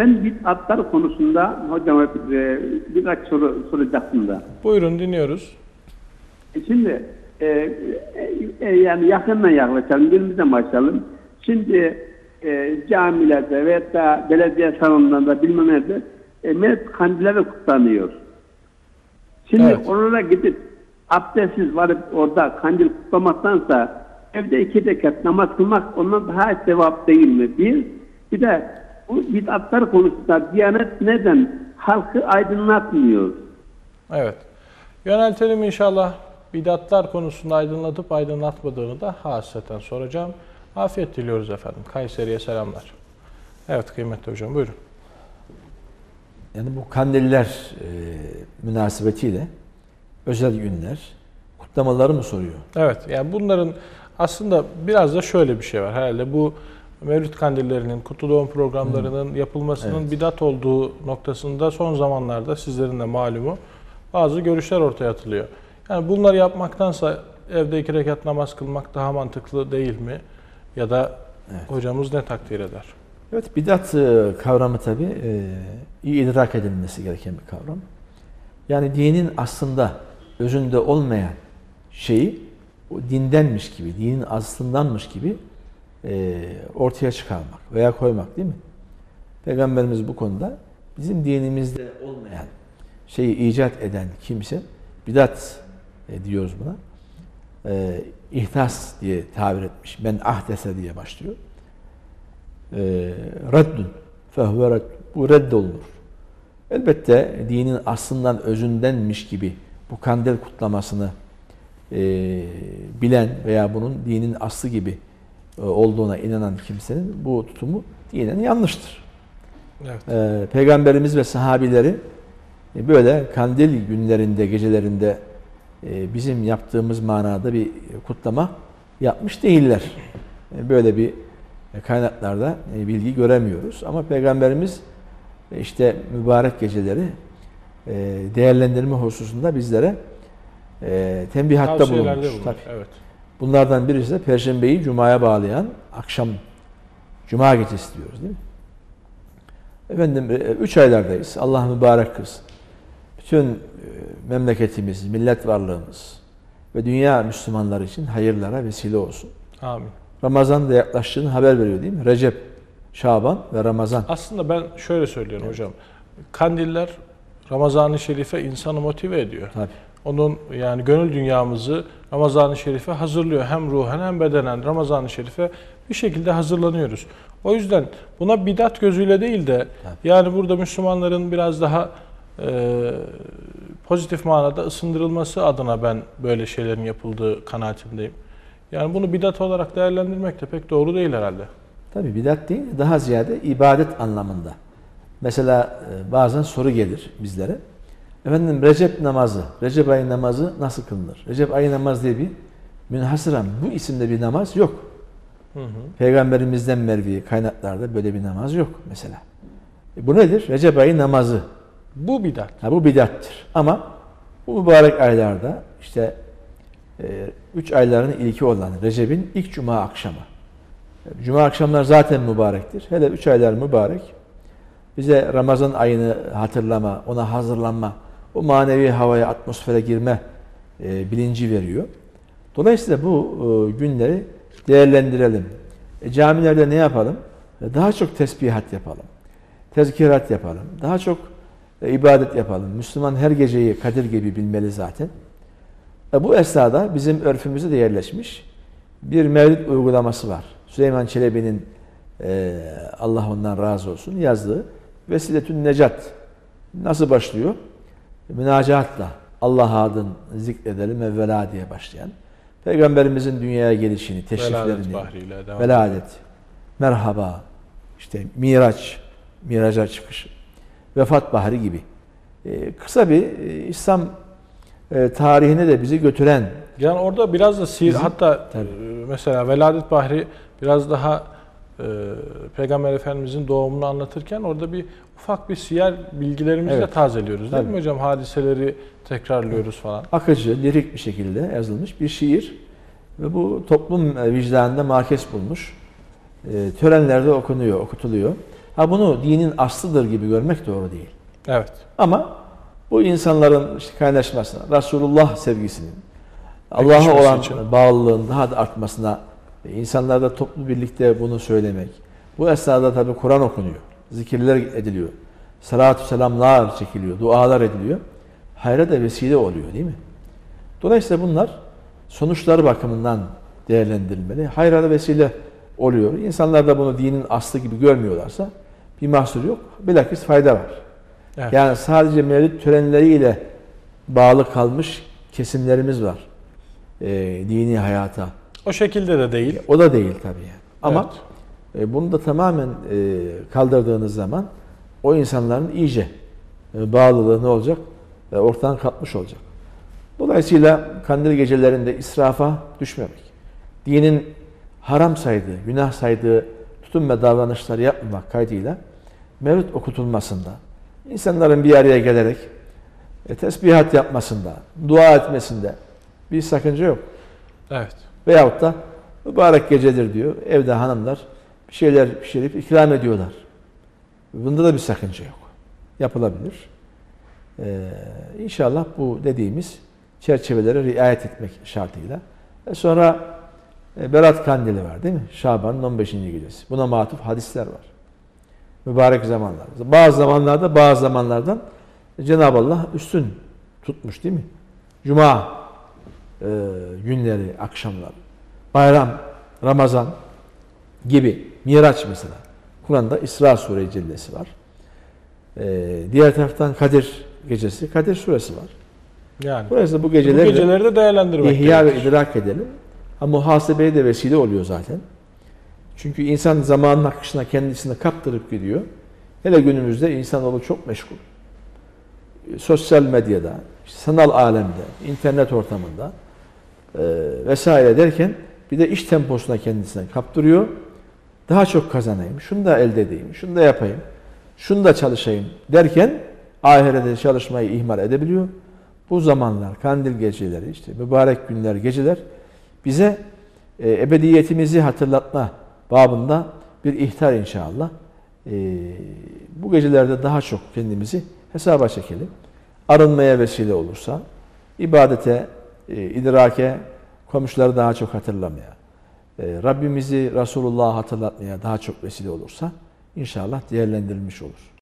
Ben bid'atlar konusunda hocama e, birkaç soru soracaktım da. Buyurun dinliyoruz. E Şimdi e, e, e, yani yakından yaklaşalım, birimizden başlayalım. Şimdi e, camilerde veya da belediye salonlarında bilmem nerede e, mevlid kandilleri kutlanıyor. Şimdi Evet. oralara gidip abdestsiz varıp orada kandil kutlamaktansa evde iki rekat namaz kılmak ondan daha sevap değil mi? Bir, bir de bu bid'atlar konusunda Diyanet neden halkı aydınlatmıyor? Evet. Yöneltelim inşallah bidatlar konusunda aydınlatıp aydınlatmadığını da hasreten soracağım. Afiyet diliyoruz efendim. Kayseri'ye selamlar. Evet kıymetli hocam buyurun. Yani bu kandiller e, münasebetiyle özel günler, kutlamaları mı soruyor? Evet yani bunların aslında biraz da şöyle bir şey var. Herhalde bu Mevlüt kandillerinin, kutlu doğum programlarının yapılmasının bidat olduğu noktasında son zamanlarda sizlerin de malumu bazı görüşler ortaya atılıyor. Yani bunları yapmaktansa evde iki rekat namaz kılmak daha mantıklı değil mi? Ya da hocamız ne takdir eder? Evet, bidat e, kavramı tabii e, iyi idrak edilmesi gereken bir kavram. Yani dinin aslında özünde olmayan şeyi o dindenmiş gibi, dinin aslındanmış gibi e, ortaya çıkarmak veya koymak değil mi? Peygamberimiz bu konuda bizim dinimizde olmayan şeyi icat eden kimse bidat e, diyoruz buna. E, ihtas diye tabir etmiş. Ben ahdese diye başlıyor. E, reddün fehve reddün. Bu reddolunur. Elbette dinin aslından özündenmiş gibi bu kandil kutlamasını e, bilen veya bunun dinin aslı gibi olduğuna inanan kimsenin bu tutumu dinen yanlıştır. Evet. Ee, Peygamberimiz ve sahabileri e, böyle kandil günlerinde, gecelerinde e, bizim yaptığımız manada bir kutlama yapmış değiller. E, Böyle bir kaynaklarda e, bilgi göremiyoruz. Ama Peygamberimiz e, işte mübarek geceleri e, değerlendirme hususunda bizlere e, tembihatta bulunmuş. Tabii. Evet. Bunlardan birisi de Perşembeyi Cuma'ya bağlayan akşam Cuma gecesi diyoruz değil mi? Efendim e, üç aylardayız. Allah mübarek kılsın. Bütün e, memleketimiz, millet varlığımız ve dünya Müslümanları için hayırlara vesile olsun. Amin. Ramazan da yaklaştığını haber veriyor değil mi? Recep, Şaban ve Ramazan. Aslında ben şöyle söylüyorum hocam. Kandiller Ramazan-ı Şerif'e insanı motive ediyor. Tabii. Onun yani gönül dünyamızı Ramazan-ı Şerif'e hazırlıyor. Hem ruhen hem bedenen Ramazan-ı Şerif'e bir şekilde hazırlanıyoruz. O yüzden buna bidat gözüyle değil de yani burada Müslümanların biraz daha e, pozitif manada ısındırılması adına ben böyle şeylerin yapıldığı kanaatindeyim. Yani bunu bidat olarak değerlendirmek de pek doğru değil herhalde. Tabii bidat değil, daha ziyade ibadet anlamında. Mesela e, bazen soru gelir bizlere. Efendim Recep namazı, Recep ayı namazı nasıl kılınır? Recep ayı namazı diye bir münhasıran bu isimde bir namaz yok. Hı hı. Peygamberimizden mervi kaynaklarda böyle bir namaz yok mesela. E bu nedir? Recep ayı namazı. Bu bidat. Ha, bu bidattır. Ama bu mübarek aylarda işte e, üç ayların ilki olan Recep'in ilk cuma akşamı. Cuma akşamlar zaten mübarektir. Hele üç aylar mübarek. Bize Ramazan ayını hatırlama, ona hazırlanma, o manevi havaya, atmosfere girme e, bilinci veriyor. Dolayısıyla bu e, günleri değerlendirelim. E, camilerde ne yapalım? E, daha çok tesbihat yapalım. Tezkirat yapalım. Daha çok e, ibadet yapalım. Müslüman her geceyi Kadir gibi bilmeli zaten. E, bu esnada bizim örfümüze de yerleşmiş bir mevlid uygulaması var. Süleyman Çelebi'nin e, Allah ondan razı olsun yazdığı Vesiletün Necat nasıl başlıyor? Münacatla Allah adın zikredelim evvela diye başlayan Peygamberimizin dünyaya gelişini, Veladet teşriflerini, devam veladet, merhaba, işte miraç, miraca çıkış, vefat bahri gibi. E, kısa bir e, İslam e, tarihine de bizi götüren Yani orada biraz da sihir hatta Tabii. e, mesela Veladet Bahri biraz daha e, Peygamber Efendimizin doğumunu anlatırken orada bir ufak bir siyer bilgilerimizi de Evet. tazeliyoruz değil Tabii. mi hocam? Hadiseleri tekrarlıyoruz falan. akıcı, lirik bir şekilde yazılmış bir şiir ve bu toplum e, vicdanında markes bulmuş. E, törenlerde okunuyor, okutuluyor. Ha bunu dinin aslıdır gibi görmek doğru değil. Evet. Ama bu insanların işte kaynaşmasına, Resulullah sevgisinin, Allah'a olan için. bağlılığın daha da artmasına, insanlarda toplu birlikte bunu söylemek. Bu esnada tabi Kur'an okunuyor, zikirler ediliyor, salatü selamlar çekiliyor, dualar ediliyor. Hayra da vesile oluyor değil mi? Dolayısıyla bunlar sonuçları bakımından değerlendirilmeli. Hayra da vesile oluyor. İnsanlar da bunu dinin aslı gibi görmüyorlarsa bir mahsur yok. Bilakis fayda var. Evet. Yani sadece mevlid törenleriyle bağlı kalmış kesimlerimiz var. Ee, dini hayata. O şekilde de değil. O da değil tabii. Ama Evet. e, bunu da tamamen e, kaldırdığınız zaman o insanların iyice e, bağlılığı ne olacak? Ortadan kalkmış olacak. Dolayısıyla kandil gecelerinde israfa düşmemek. Dinin haram saydığı, günah saydığı tutum ve davranışları yapmamak kaydıyla mevlüt okutulmasında, insanların bir araya gelerek e, tesbihat yapmasında, dua etmesinde bir sakınca yok. Evet. Veyahut da mübarek gecedir diyor. Evde hanımlar bir şeyler pişirip ikram ediyorlar. Bunda da bir sakınca yok. Yapılabilir. Ee, inşallah bu dediğimiz çerçevelere riayet etmek şartıyla. E sonra e, Berat Kandili var değil mi? Şaban'ın 15. gecesi. Buna matuf hadisler var. Mübarek zamanlar. Bazı zamanlarda bazı zamanlardan Cenab-ı Allah üstün tutmuş değil mi? Cuma e, günleri, akşamları, bayram, Ramazan gibi, Miraç mesela. Kur'an'da İsra Sure Cellesi var. E, diğer taraftan Kadir gecesi, Kadir Suresi var. Yani Dolayısıyla bu bu geceleri de geceleri de değerlendirmek ihya ve gerekir. idrak edelim. Ha, muhasebeye de vesile oluyor zaten. Çünkü insan zamanın akışına kendisini kaptırıp gidiyor. Hele günümüzde insanoğlu çok meşgul. Sosyal medyada, sanal alemde, internet ortamında e, vesaire derken bir de iş temposuna kendisine kaptırıyor. Daha çok kazanayım, şunu da elde edeyim, şunu da yapayım, şunu da çalışayım derken ahirete çalışmayı ihmal edebiliyor. Bu zamanlar, kandil geceleri, işte mübarek günler, geceler bize e, ebediyetimizi hatırlatma babında bir ihtar inşallah. E, bu gecelerde daha çok kendimizi hesaba çekelim. Arınmaya vesile olursa, ibadete, e, idrake, komşuları daha çok hatırlamaya, e, Rabbimizi, Resulullah'ı hatırlatmaya daha çok vesile olursa inşallah değerlendirilmiş olur.